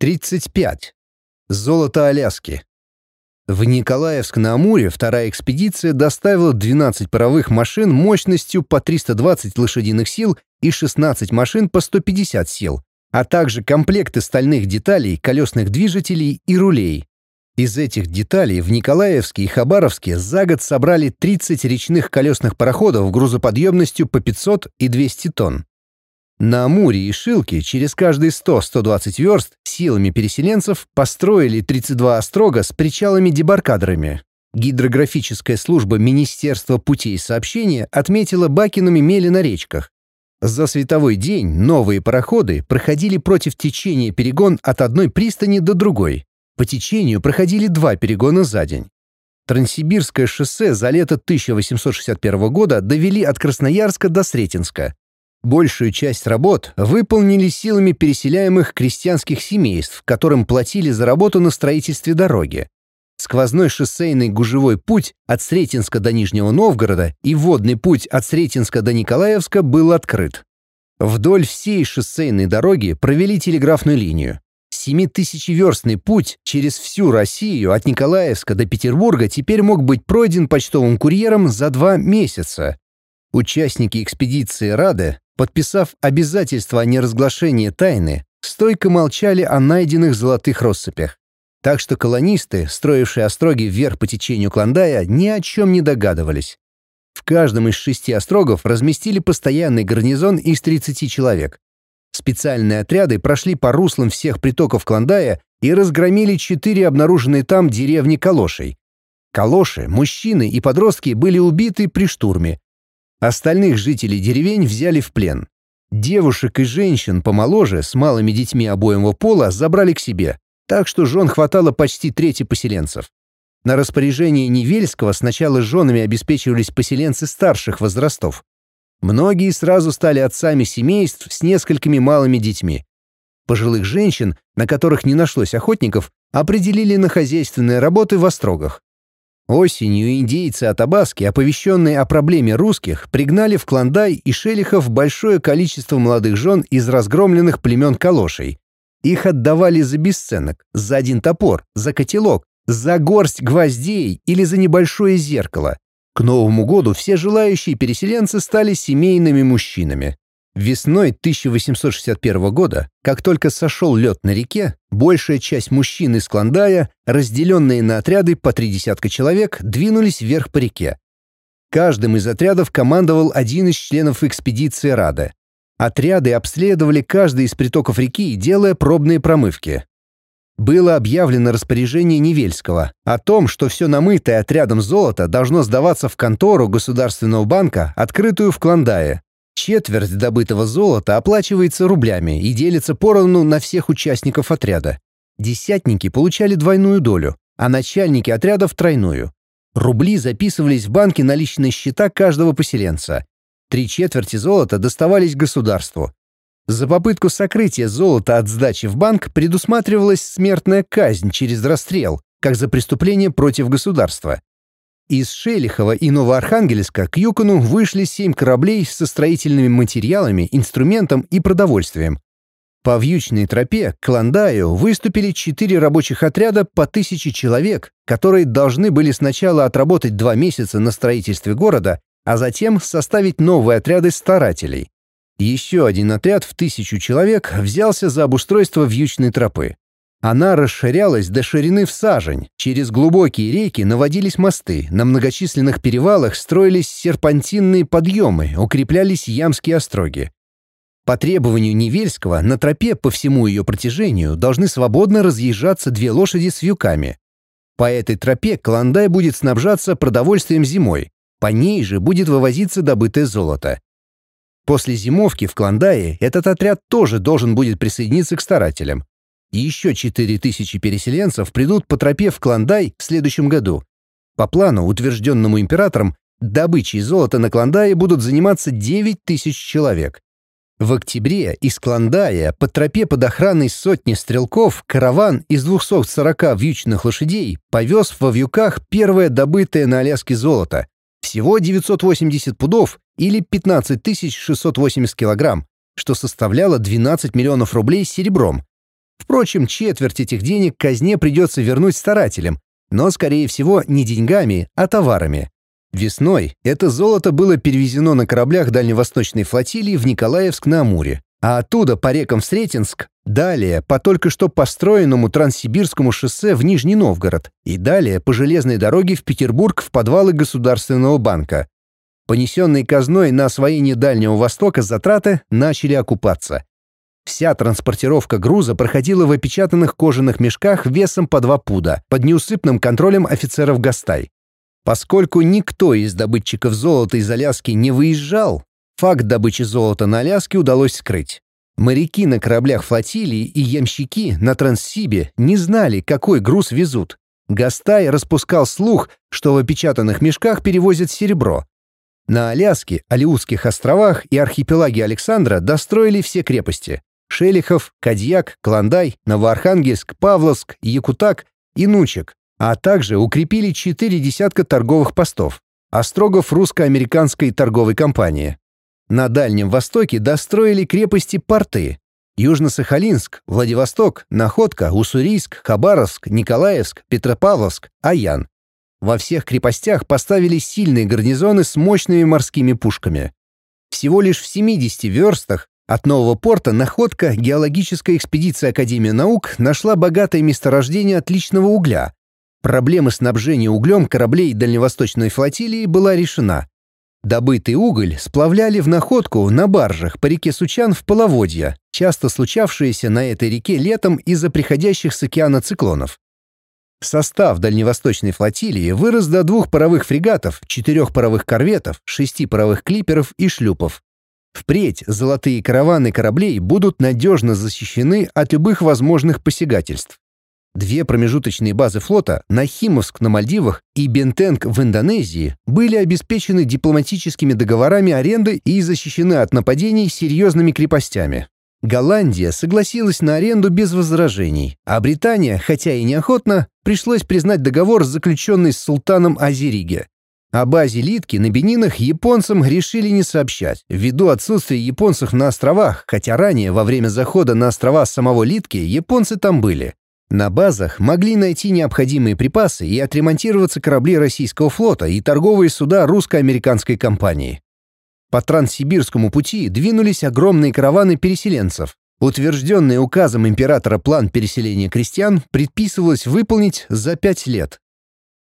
35. Золото Аляски. В Николаевск-на-Амуре вторая экспедиция доставила 12 паровых машин мощностью по 320 лошадиных сил и 16 машин по 150 сил, а также комплекты стальных деталей, колесных движителей и рулей. Из этих деталей в Николаевске и Хабаровске за год собрали 30 речных колесных пароходов грузоподъемностью по 500 и 200 тонн. На Амуре и Шилке через каждые 100-120 верст силами переселенцев построили 32 острога с причалами-дебаркадерами. Гидрографическая служба Министерства путей сообщения отметила бакинами мели на речках. За световой день новые пароходы проходили против течения перегон от одной пристани до другой. По течению проходили два перегона за день. Транссибирское шоссе за лето 1861 года довели от Красноярска до Сретенска, Большую часть работ выполнили силами переселяемых крестьянских семейств, которым платили за работу на строительстве дороги. Сквозной шоссейный гужевой путь от Сретенска до Нижнего Новгорода и водный путь от Сретенска до Николаевска был открыт. Вдоль всей шоссейной дороги провели телеграфную линию. Семитысячеверстный путь через всю Россию от Николаевска до Петербурга теперь мог быть пройден почтовым курьером за два месяца. Участники экспедиции Рады подписав обязательство о неразглашении тайны, стойко молчали о найденных золотых россыпях. Так что колонисты, строившие остроги вверх по течению Клондая, ни о чем не догадывались. В каждом из шести острогов разместили постоянный гарнизон из 30 человек. Специальные отряды прошли по руслам всех притоков Клондая и разгромили четыре обнаруженные там деревни Калошей. Калоши, мужчины и подростки были убиты при штурме, Остальных жителей деревень взяли в плен. Девушек и женщин помоложе с малыми детьми обоего пола забрали к себе, так что жен хватало почти трети поселенцев. На распоряжение Невельского сначала женами обеспечивались поселенцы старших возрастов. Многие сразу стали отцами семейств с несколькими малыми детьми. Пожилых женщин, на которых не нашлось охотников, определили на хозяйственные работы в острогах. Осенью индейцы Атабаски, оповещенные о проблеме русских, пригнали в Клондай и Шелихов большое количество молодых жен из разгромленных племен Калошей. Их отдавали за бесценок, за один топор, за котелок, за горсть гвоздей или за небольшое зеркало. К Новому году все желающие переселенцы стали семейными мужчинами. Весной 1861 года, как только сошел лед на реке, большая часть мужчин из Клондая, разделенные на отряды по три десятка человек, двинулись вверх по реке. Каждым из отрядов командовал один из членов экспедиции Рада. Отряды обследовали каждый из притоков реки, делая пробные промывки. Было объявлено распоряжение Невельского о том, что все намытое отрядом золото должно сдаваться в контору Государственного банка, открытую в Клондае, Четверть добытого золота оплачивается рублями и делится поровну на всех участников отряда. Десятники получали двойную долю, а начальники отрядов — тройную. Рубли записывались в банки на личные счета каждого поселенца. Три четверти золота доставались государству. За попытку сокрытия золота от сдачи в банк предусматривалась смертная казнь через расстрел, как за преступление против государства. Из Шелихова и Новоархангельска к Юкону вышли семь кораблей со строительными материалами, инструментом и продовольствием. По вьючной тропе к Ландаю выступили четыре рабочих отряда по тысяче человек, которые должны были сначала отработать два месяца на строительстве города, а затем составить новые отряды старателей. Еще один отряд в тысячу человек взялся за обустройство вьючной тропы. Она расширялась до ширины в сажень. Через глубокие реки наводились мосты, на многочисленных перевалах строились серпантинные подъемы, укреплялись ямские остроги. По требованию Невельского на тропе по всему ее протяжению должны свободно разъезжаться две лошади с вьюками. По этой тропе Каландай будет снабжаться продовольствием зимой, по ней же будет вывозиться добытое золото. После зимовки в Клондае этот отряд тоже должен будет присоединиться к старателям. Еще 4000 переселенцев придут по тропе в Клондай в следующем году. По плану, утвержденному императором, добычей золота на Клондае будут заниматься 9000 человек. В октябре из Клондая по тропе под охраной сотни стрелков караван из 240 вьючных лошадей повез во вьюках первое добытое на Аляске золото. Всего 980 пудов или 15 680 килограмм, что составляло 12 миллионов рублей серебром, Впрочем, четверть этих денег казне придется вернуть старателям, но, скорее всего, не деньгами, а товарами. Весной это золото было перевезено на кораблях дальневосточной флотилии в Николаевск на Амуре, а оттуда по рекам в Сретенск, далее по только что построенному Транссибирскому шоссе в Нижний Новгород и далее по железной дороге в Петербург в подвалы Государственного банка. Понесенные казной на освоение Дальнего Востока затраты начали окупаться. Вся транспортировка груза проходила в опечатанных кожаных мешках весом по два пуда под неусыпным контролем офицеров Гастай. Поскольку никто из добытчиков золота из Аляски не выезжал, факт добычи золота на Аляске удалось скрыть. Моряки на кораблях флотилии и ямщики на Транссибе не знали, какой груз везут. Гастай распускал слух, что в опечатанных мешках перевозят серебро. На Аляске, Алиутских островах и архипелаге Александра достроили все крепости. Шелихов, Кадьяк, Кландай, Новоархангельск, Павловск, Якутак и Нучек, а также укрепили четыре десятка торговых постов. Острогов русско-американской торговой компании. На Дальнем Востоке достроили крепости-порты. Южно-Сахалинск, Владивосток, Находка, Уссурийск, Хабаровск, Николаевск, Петропавловск, Аян. Во всех крепостях поставили сильные гарнизоны с мощными морскими пушками. Всего лишь в 70 верстах от нового порта находка геологическая экспедиция Академии наук нашла богатое месторождение отличного угля, Проблема снабжения углем кораблей дальневосточной флотилии была решена. Добытый уголь сплавляли в находку на баржах по реке Сучан в половодья, часто случавшиеся на этой реке летом из-за приходящих с океана циклонов. Состав дальневосточной флотилии вырос до двух паровых фрегатов, четырех паровых корветов, шести паровых клиперов и шлюпов. Впредь золотые караваны кораблей будут надежно защищены от любых возможных посягательств. Две промежуточные базы флота, Нахимовск на Мальдивах и Бентенг в Индонезии, были обеспечены дипломатическими договорами аренды и защищены от нападений серьезными крепостями. Голландия согласилась на аренду без возражений, а Британия, хотя и неохотно, пришлось признать договор, заключенный с султаном Азериге. О базе Литки на Бенинах японцам решили не сообщать, ввиду отсутствия японцев на островах, хотя ранее, во время захода на острова самого Литки, японцы там были. На базах могли найти необходимые припасы и отремонтироваться корабли российского флота и торговые суда русско-американской компании. По Транссибирскому пути двинулись огромные караваны переселенцев. Утвержденный указом императора план переселения крестьян предписывалось выполнить за пять лет.